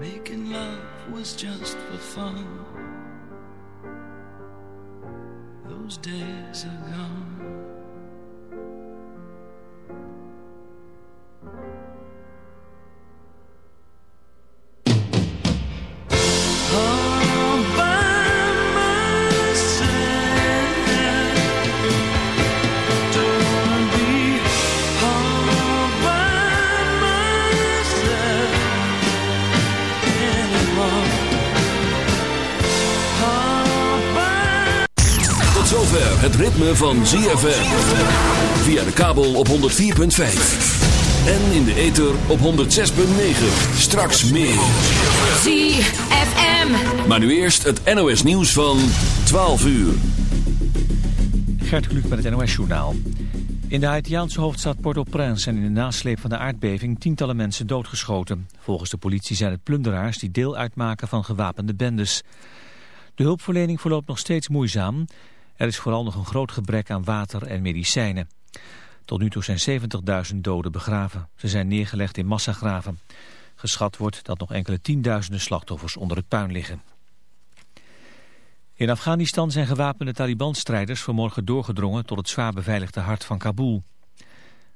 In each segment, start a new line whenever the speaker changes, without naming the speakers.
Making love was just for fun. Those days are gone.
Ritme van ZFM. Via de kabel op 104.5. En in de ether op 106.9. Straks meer.
ZFM.
Maar nu eerst het NOS nieuws van 12 uur.
Gert Kluk met het NOS-journaal. In de Haitiaanse hoofdstad Port-au-Prince zijn in de nasleep van de aardbeving tientallen mensen doodgeschoten. Volgens de politie zijn het plunderaars die deel uitmaken van gewapende bendes. De hulpverlening verloopt nog steeds moeizaam. Er is vooral nog een groot gebrek aan water en medicijnen. Tot nu toe zijn 70.000 doden begraven. Ze zijn neergelegd in massagraven. Geschat wordt dat nog enkele tienduizenden slachtoffers onder het puin liggen. In Afghanistan zijn gewapende Taliban-strijders vanmorgen doorgedrongen tot het zwaar beveiligde hart van Kabul.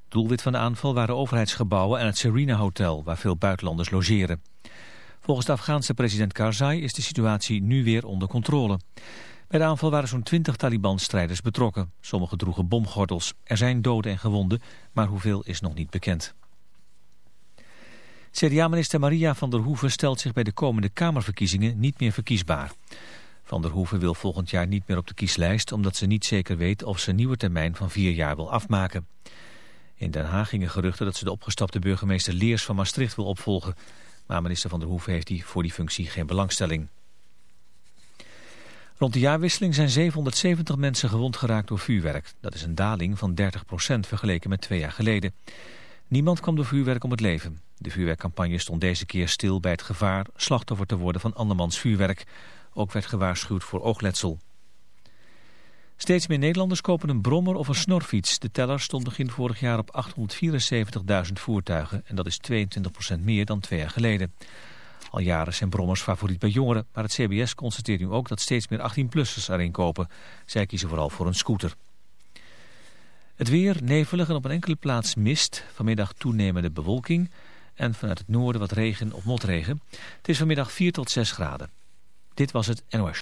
Doelwit van de aanval waren overheidsgebouwen en het Serena Hotel, waar veel buitenlanders logeren. Volgens de Afghaanse president Karzai is de situatie nu weer onder controle. Bij de aanval waren zo'n 20 Taliban-strijders betrokken. Sommigen droegen bomgordels. Er zijn doden en gewonden, maar hoeveel is nog niet bekend. CDA-minister Maria van der Hoeven stelt zich bij de komende Kamerverkiezingen niet meer verkiesbaar. Van der Hoeven wil volgend jaar niet meer op de kieslijst... omdat ze niet zeker weet of ze een nieuwe termijn van vier jaar wil afmaken. In Den Haag gingen geruchten dat ze de opgestapte burgemeester Leers van Maastricht wil opvolgen. Maar minister van der Hoeven heeft die voor die functie geen belangstelling. Rond de jaarwisseling zijn 770 mensen gewond geraakt door vuurwerk. Dat is een daling van 30% vergeleken met twee jaar geleden. Niemand kwam door vuurwerk om het leven. De vuurwerkcampagne stond deze keer stil bij het gevaar slachtoffer te worden van andermans vuurwerk. Ook werd gewaarschuwd voor oogletsel. Steeds meer Nederlanders kopen een brommer of een snorfiets. De teller stond begin vorig jaar op 874.000 voertuigen. En dat is 22% meer dan twee jaar geleden. Al jaren zijn brommers favoriet bij jongeren. Maar het CBS constateert nu ook dat steeds meer 18-plussers erin kopen. Zij kiezen vooral voor een scooter. Het weer nevelig en op een enkele plaats mist. Vanmiddag toenemende bewolking. En vanuit het noorden wat regen of motregen. Het is vanmiddag 4 tot 6 graden. Dit was het NOS.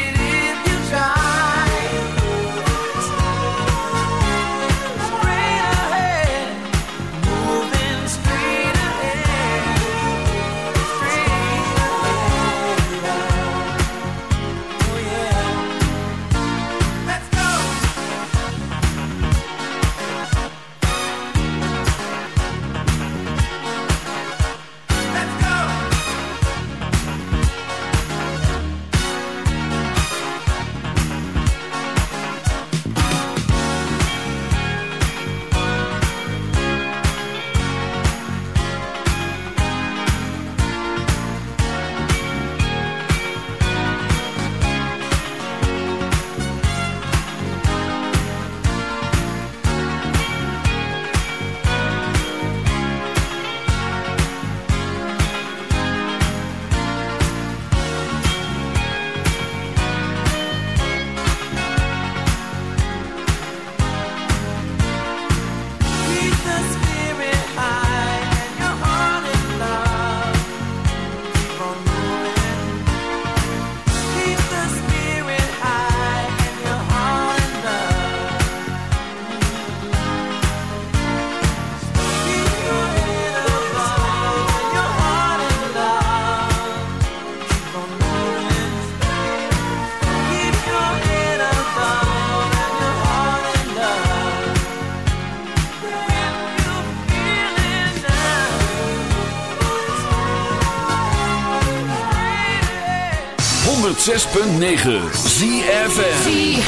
106.9 ZFM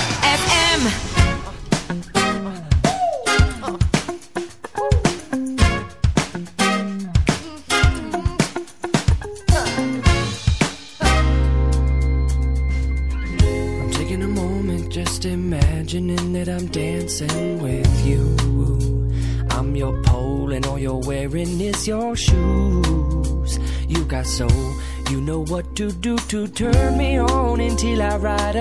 I'm taking a moment just imagining that I'm dancing with you. I'm your pole and all you're wearing is your shoes. You got soul, you know what to do to turn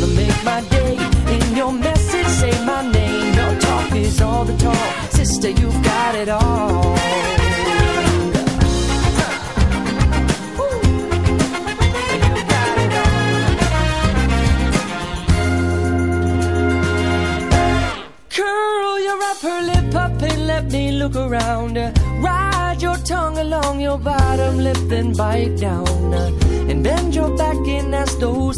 to make my day. In your message, say my name. Your talk is all the talk. Sister, you've got it all. You got it all. Curl your upper lip up and let me look around. Ride your tongue along your bottom lip, then bite down.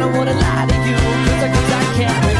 don't wanna lie to you, 'cause I, 'cause I can't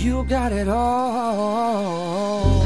you got it all.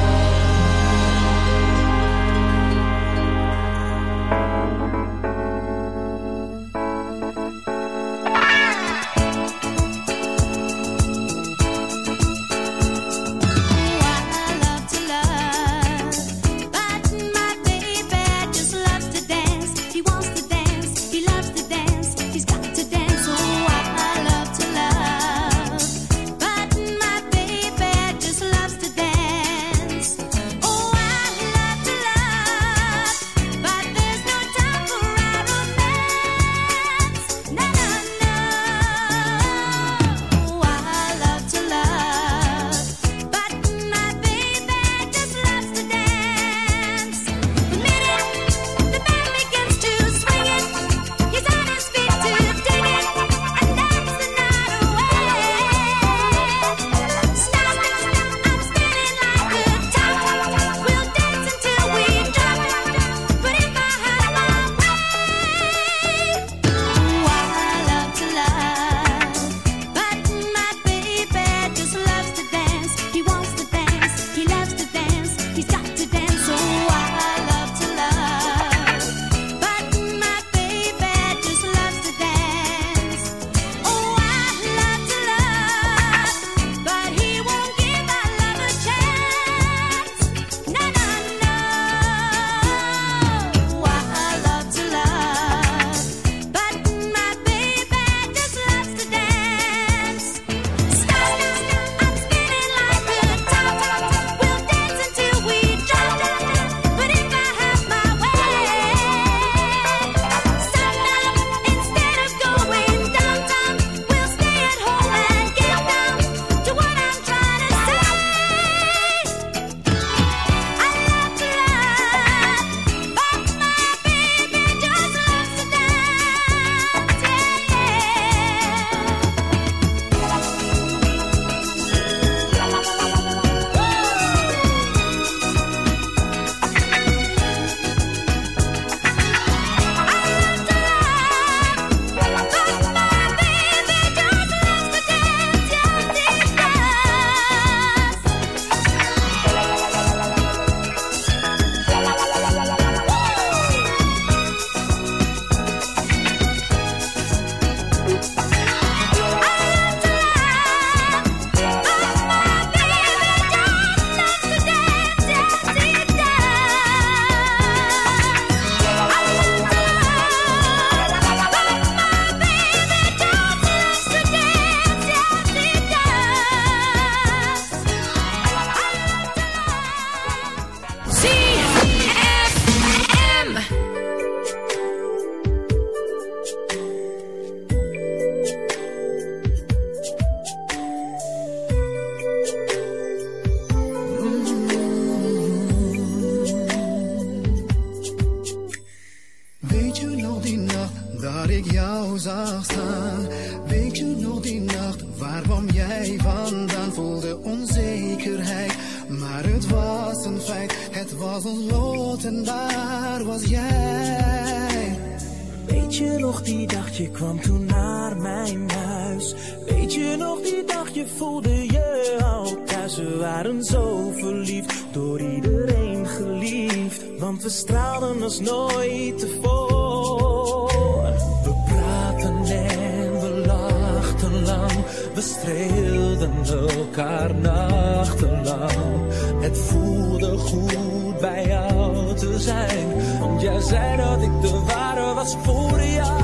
Voelde
je al thuis. We waren zo verliefd, door iedereen geliefd. Want we straalden als nooit tevoren. We praten en we lachten lang. We streelden elkaar nachtenlang. Het voelde goed bij jou te zijn. Want jij zei dat ik de ware was voor jou.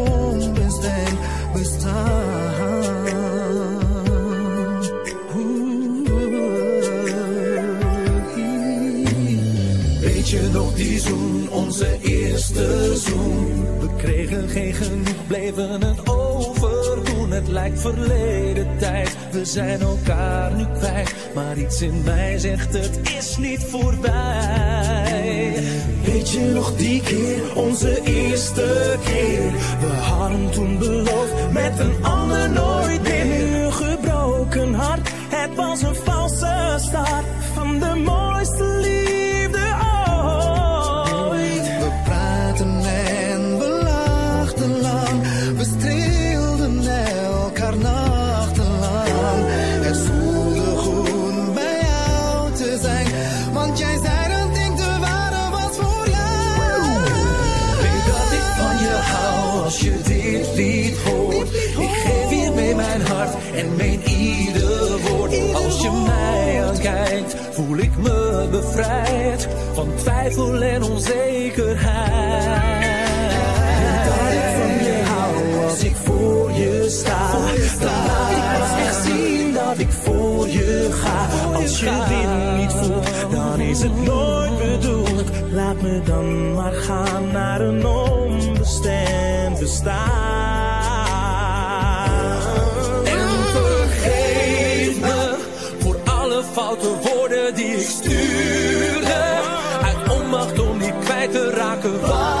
onbestemd bestaan.
Weet je nog die zoen, onze eerste zoen? We kregen geen genoeg, bleven het overdoen. Het lijkt verleden tijd, we zijn elkaar nu kwijt. Maar iets in mij zegt het is niet voorbij. Weet je nog die keer, onze eerste keer? We hadden toen beloofd met een ander nooit meer. Een gebroken hart, het was een valse start van de mooiste
en
meen ieder woord. Als je mij aankijkt, voel ik me bevrijd van twijfel en onzekerheid. Dat ik van je hou als ik voor je sta. Dan laat ik pas echt zien dat ik voor je ga. Als je dit niet voelt, dan is het nooit bedoeld. Laat me dan maar gaan naar een onbestemd bestaan. Kwijt te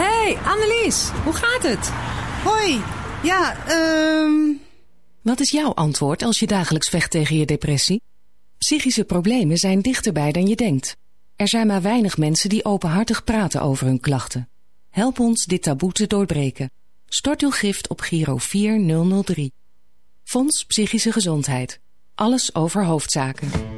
Hey, Annelies, hoe gaat het?
Hoi. Ja, ehm...
Wat is jouw antwoord als je dagelijks vecht tegen je depressie? Psychische problemen zijn dichterbij dan je denkt. Er zijn maar weinig mensen die openhartig praten over hun klachten. Help ons dit taboe te doorbreken. Stort uw gift op Giro 4003. Fonds Psychische Gezondheid. Alles over hoofdzaken.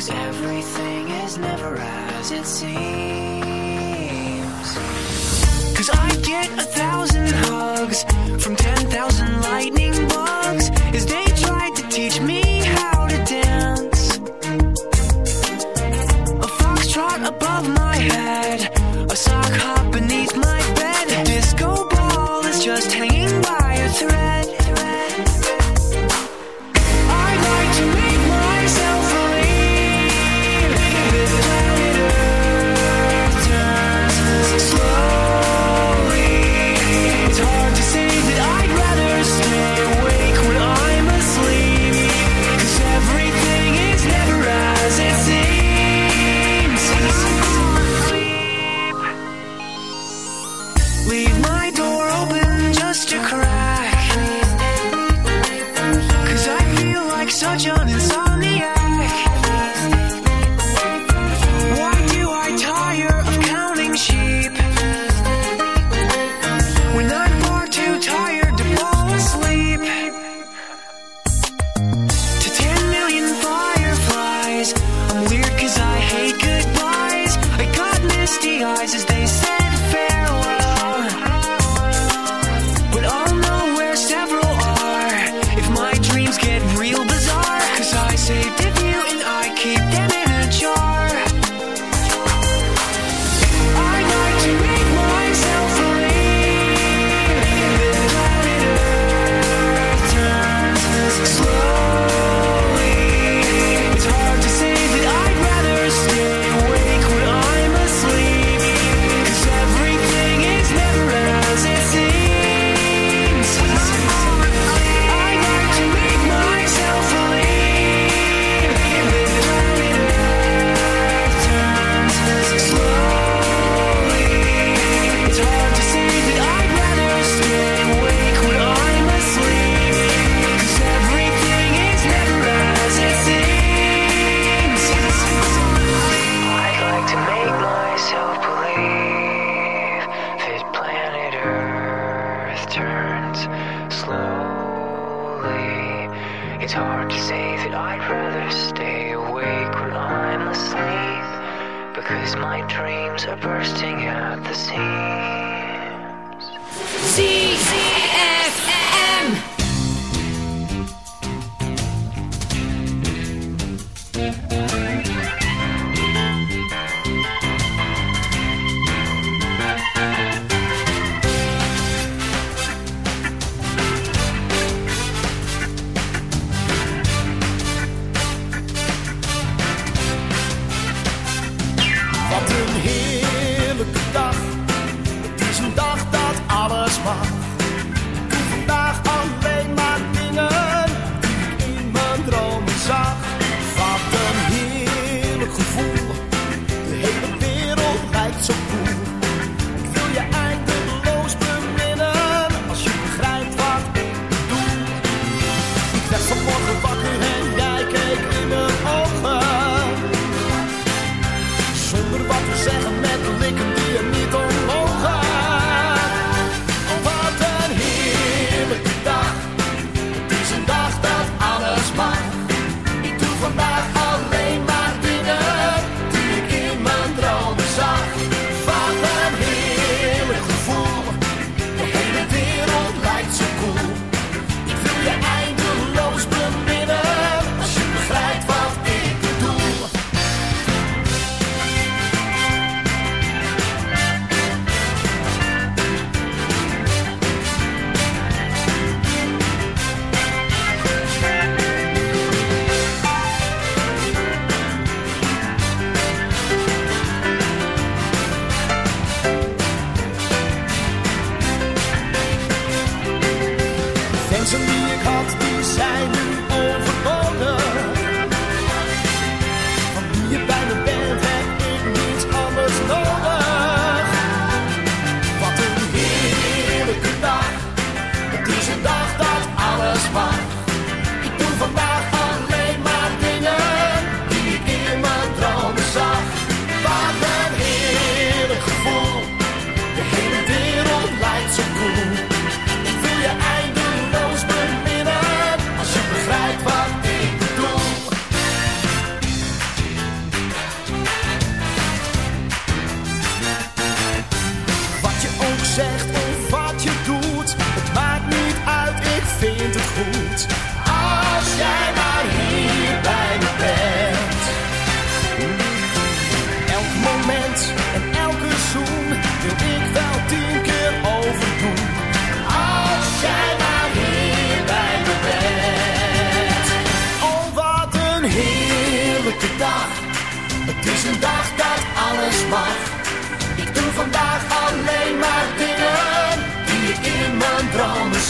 Cause everything is never as it seems. Cause I get a thousand hugs from
ten thousand light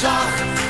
dromen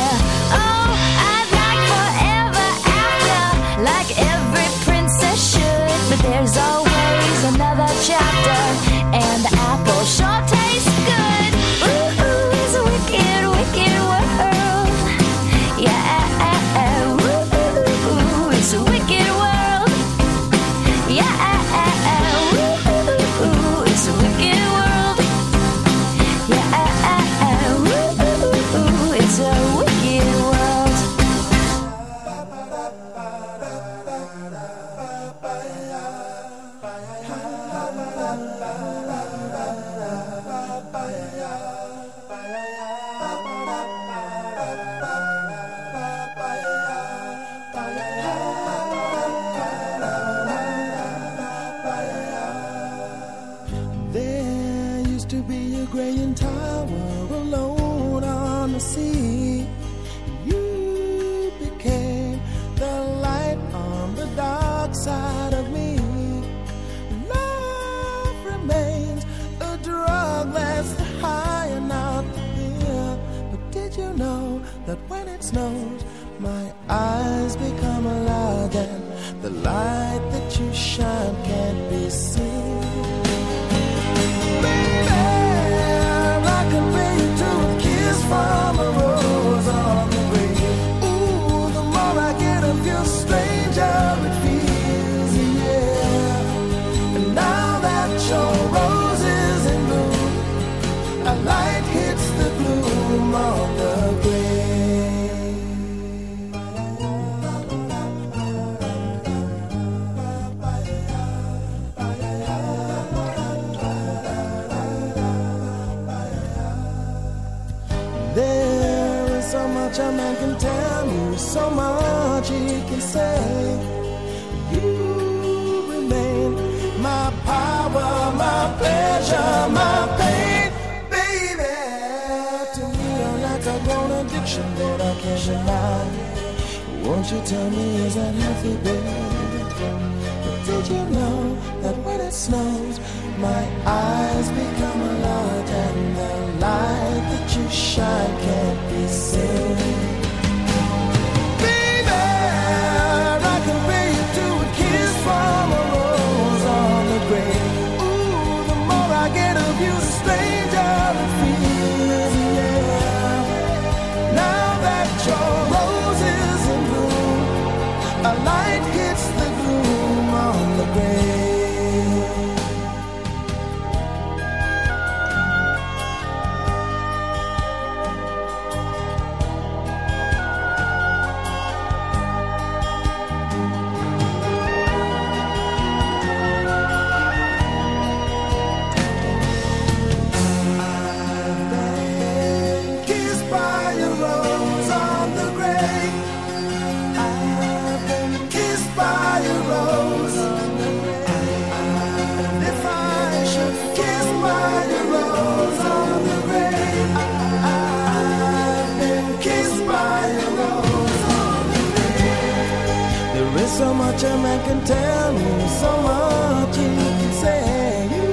Man can tell me, so much he can say. You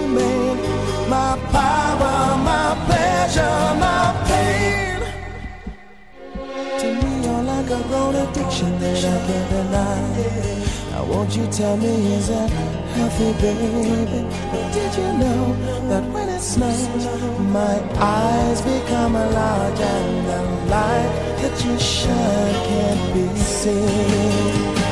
remain my power, my pleasure, my pain. To me, you're like a grown addiction that I can't deny. Now, won't you tell me, is that healthy, baby? But did you know that when it snows, my eyes become large and the light that you shine can't be seen?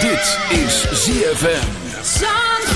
Dit is ZFM.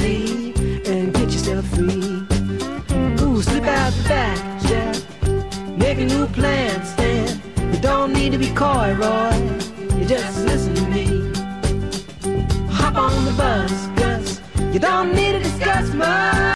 Jack. Make a new plan, Stan. You don't need to be coy, Roy. You just listen to me. Hop on the bus, Gus. You don't need to discuss much.